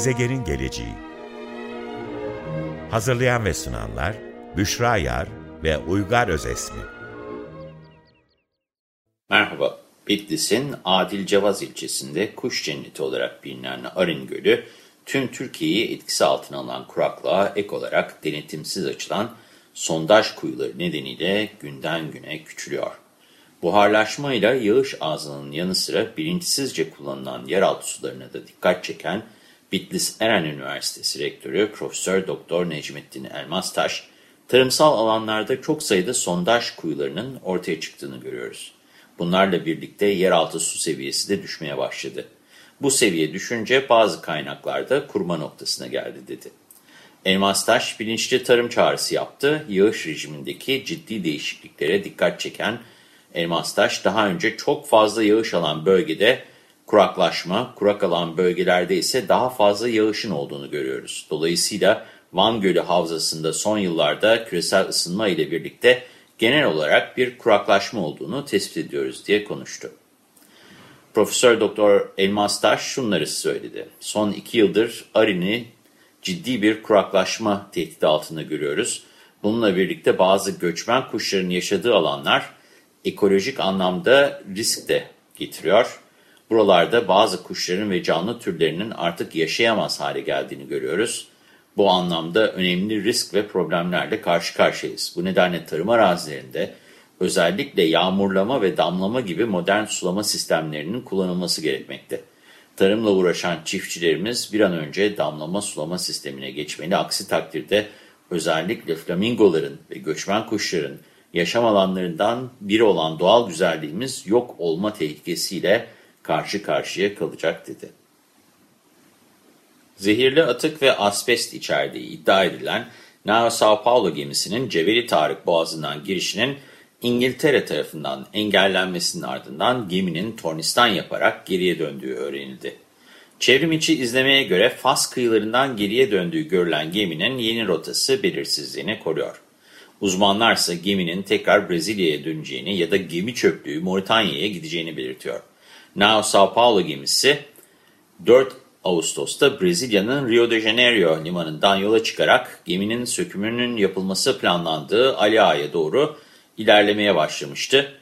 Gezegenin geleceği Hazırlayan ve sunanlar Büşra Yar ve Uygar Özesmi Merhaba, Bitlis'in Adil Cevaz ilçesinde kuş cenneti olarak bilinen Arın Gölü, tüm Türkiye'yi etkisi altına alan kuraklığa ek olarak denetimsiz açılan sondaj kuyuları nedeniyle günden güne küçülüyor. Buharlaşmayla yağış ağzının yanı sıra bilinçsizce kullanılan yeraltı sularına da dikkat çeken Bitlis Eren Üniversitesi Rektörü Profesör Doktor Necmettin Elmastaş, tarımsal alanlarda çok sayıda sondaj kuyularının ortaya çıktığını görüyoruz. Bunlarla birlikte yeraltı su seviyesi de düşmeye başladı. Bu seviye düşünce bazı kaynaklarda kurma noktasına geldi dedi. Elmastaş bilinçli tarım çağrısı yaptı. Yağış rejimindeki ciddi değişikliklere dikkat çeken Elmastaş daha önce çok fazla yağış alan bölgede kuraklaşma, kurak alan bölgelerde ise daha fazla yağışın olduğunu görüyoruz. Dolayısıyla Van Gölü Havzası'nda son yıllarda küresel ısınma ile birlikte genel olarak bir kuraklaşma olduğunu tespit ediyoruz diye konuştu. Profesör Doktor Elmas Taş şunları söyledi. Son iki yıldır Arin'i ciddi bir kuraklaşma tehdidi altında görüyoruz. Bununla birlikte bazı göçmen kuşların yaşadığı alanlar ekolojik anlamda risk de getiriyor. Buralarda bazı kuşların ve canlı türlerinin artık yaşayamaz hale geldiğini görüyoruz. Bu anlamda önemli risk ve problemlerle karşı karşıyayız. Bu nedenle tarım arazilerinde özellikle yağmurlama ve damlama gibi modern sulama sistemlerinin kullanılması gerekmekte. Tarımla uğraşan çiftçilerimiz bir an önce damlama sulama sistemine geçmeli. Aksi takdirde özellikle flamingoların ve göçmen kuşların yaşam alanlarından biri olan doğal güzelliğimiz yok olma tehlikesiyle karşı karşıya kalacak dedi. Zehirli atık ve asbest içerdiği iddia edilen Nao Sao Paulo gemisinin Cebeli Tarık Boğazı'ndan girişinin İngiltere tarafından engellenmesinin ardından geminin tornistan yaparak geriye döndüğü öğrenildi. Çevrim içi izlemeye göre Fas kıyılarından geriye döndüğü görülen geminin yeni rotası belirsizliğini koruyor. Uzmanlar ise geminin tekrar Brezilya'ya döneceğini ya da gemi çöplüğü Moritanya'ya gideceğini belirtiyor. Nao Sao Paulo gemisi 4 Ağustos'ta Brezilya'nın Rio de Janeiro limanından yola çıkarak geminin sökümünün yapılması planlandığı Ali Ağa'ya doğru ilerlemeye başlamıştı.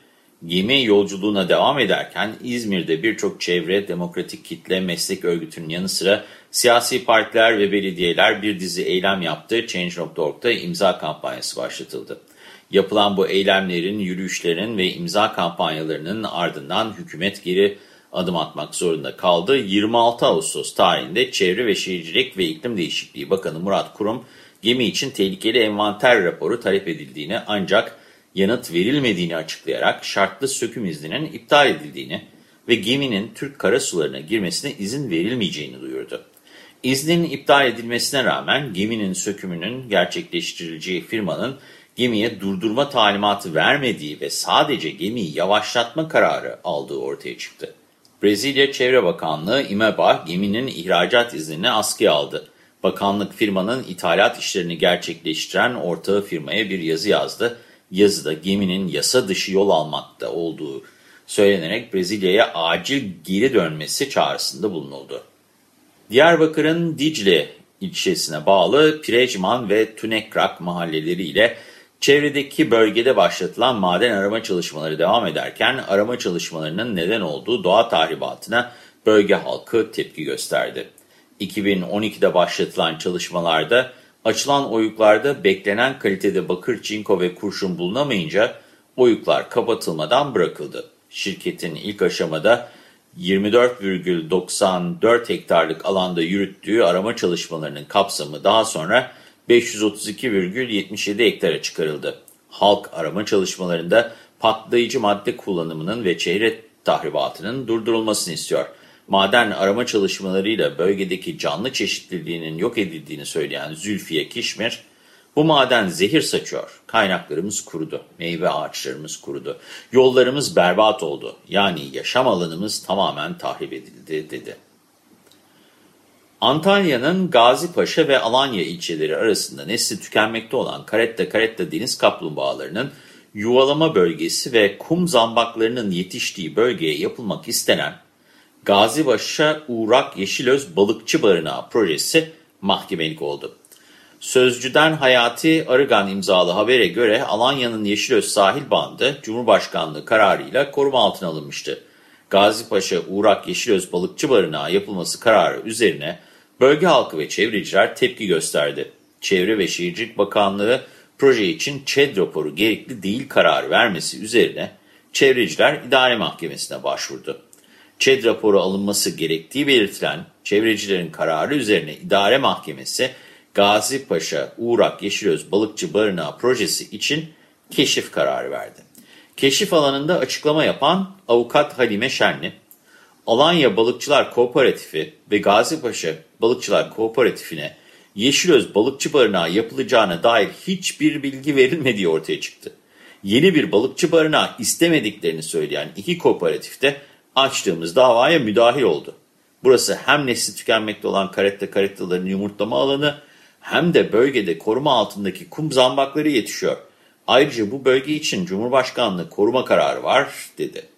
Gemi yolculuğuna devam ederken İzmir'de birçok çevre, demokratik kitle, meslek örgütünün yanı sıra siyasi partiler ve belediyeler bir dizi eylem yaptı. Change.org'da imza kampanyası başlatıldı. Yapılan bu eylemlerin, yürüyüşlerin ve imza kampanyalarının ardından hükümet geri adım atmak zorunda kaldı. 26 Ağustos tarihinde Çevre ve Şehircilik ve İklim Değişikliği Bakanı Murat Kurum, gemi için tehlikeli envanter raporu talep edildiğini ancak yanıt verilmediğini açıklayarak şartlı söküm izninin iptal edildiğini ve geminin Türk karasularına girmesine izin verilmeyeceğini duyurdu. İznin iptal edilmesine rağmen geminin sökümünün gerçekleştirileceği firmanın gemiye durdurma talimatı vermediği ve sadece gemiyi yavaşlatma kararı aldığı ortaya çıktı. Brezilya Çevre Bakanlığı İMEBA geminin ihracat iznini askıya aldı. Bakanlık firmanın ithalat işlerini gerçekleştiren ortağı firmaya bir yazı yazdı. Yazıda geminin yasa dışı yol almakta olduğu söylenerek Brezilya'ya acil geri dönmesi çağrısında bulunuldu. Diyarbakır'ın Dicle ilçesine bağlı Pirecman ve Tunekrak mahalleleriyle çevredeki bölgede başlatılan maden arama çalışmaları devam ederken arama çalışmalarının neden olduğu doğa tahribatına bölge halkı tepki gösterdi. 2012'de başlatılan çalışmalarda açılan oyuklarda beklenen kalitede bakır, çinko ve kurşun bulunamayınca oyuklar kapatılmadan bırakıldı. Şirketin ilk aşamada 24,94 hektarlık alanda yürüttüğü arama çalışmalarının kapsamı daha sonra 532,77 hektara çıkarıldı. Halk arama çalışmalarında patlayıcı madde kullanımının ve çevre tahribatının durdurulmasını istiyor. Maden arama çalışmalarıyla bölgedeki canlı çeşitliliğinin yok edildiğini söyleyen Zülfiye Kişmir, bu maden zehir saçıyor. Kaynaklarımız kurudu, meyve ağaçlarımız kurudu, yollarımız berbat oldu. Yani yaşam alanımız tamamen tahrip edildi dedi. Antalya'nın Gazipaşa ve Alanya ilçeleri arasında nesli tükenmekte olan karetta karetta deniz kaplumbağalarının yuvalama bölgesi ve kum zambaklarının yetiştiği bölgeye yapılmak istenen Gazibaş'a Uğrak Yeşilöz Balıkçı Barınağı projesi mahkemelik oldu. Sözcüden Hayati Arıgan imzalı habere göre Alanya'nın Yeşilöz sahil bandı Cumhurbaşkanlığı kararıyla koruma altına alınmıştı. Gazipaşa Uğrak Yeşilöz Balıkçı Barınağı yapılması kararı üzerine bölge halkı ve çevreciler tepki gösterdi. Çevre ve Şehircilik Bakanlığı proje için ÇED raporu gerekli değil kararı vermesi üzerine çevreciler idare mahkemesine başvurdu. ÇED raporu alınması gerektiği belirtilen çevrecilerin kararı üzerine idare mahkemesi Gazipaşa Uğrak Yeşilöz Balıkçı Barınağı projesi için keşif kararı verdi. Keşif alanında açıklama yapan avukat Halime Şenli, Alanya Balıkçılar Kooperatifi ve Gazipaşa Balıkçılar Kooperatifine Yeşilöz Balıkçı Barınağı yapılacağına dair hiçbir bilgi verilmediği ortaya çıktı. Yeni bir balıkçı barınağı istemediklerini söyleyen iki kooperatif de açtığımız davaya müdahil oldu. Burası hem nesli tükenmekte olan karette karettaların yumurtlama alanı hem de bölgede koruma altındaki kum zambakları yetişiyor. Ayrıca bu bölge için Cumhurbaşkanlığı koruma kararı var dedi.